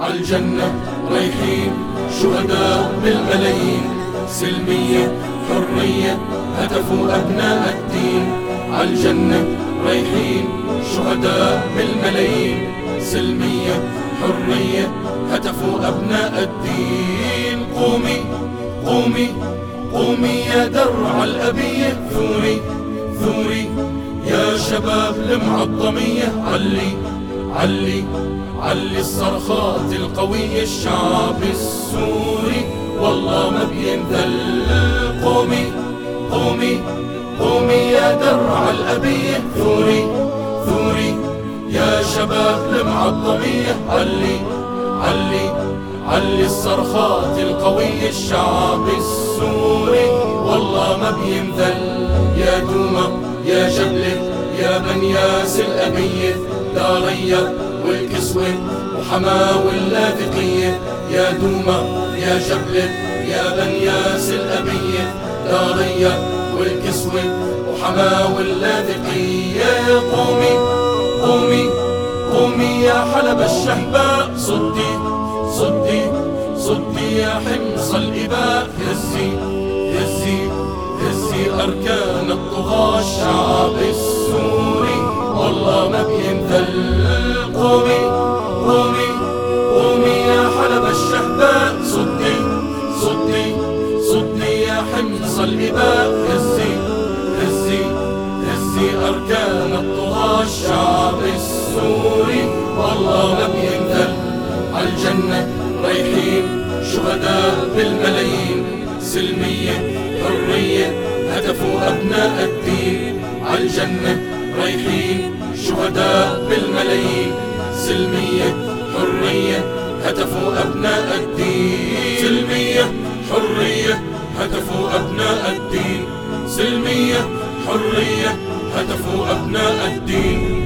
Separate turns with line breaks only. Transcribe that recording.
عالجنة رايحين شهداء بالملايين. سلمية حرية هتفوا أبناء الدين. عالجنة رايحين شهداء بالملايين. سلمية حرية هتفوا أبناء الدين. قومي قومي. قومي يا درع الأبية ثوري ثوري يا شباب المعظمية علي علي علي الصرخات القوية الشعب السوري. والله ما بينذل قومي قومي قومي يا درع الأبية ثوري ثوري يا شباب المعظمية علي علي علي الصرخات القوية الشعب السوري والله ما بينذل يا دوما يا جبلة يا بنياس الأبية دارية والكسوة وحما واللاذقية. يا دوما يا جبلة يا بنياس الأبية دارية والكسوة وحما واللاذقية. قومي قومي قومي يا حلب الشهباء. حمص الإباء هزي هزي هزي أركان الطغاة الشعب السوري والله ما بينذل قومي قومي قومي يا حلب الشهباء. صدي صدي صدي يا حمص الإباء. هزي هزي هزي أركان الطغاة الشعب السوري والله شهداء بالملايين سلمية حرية هدفوا أبناء الدين. عالجنة رايحين شهداء بالملايين سلمية حرية هدفوا أبناء الدين. سلمية حرية هدفوا أبناء الدين. سلمية حرية هدفوا أبناء الدين.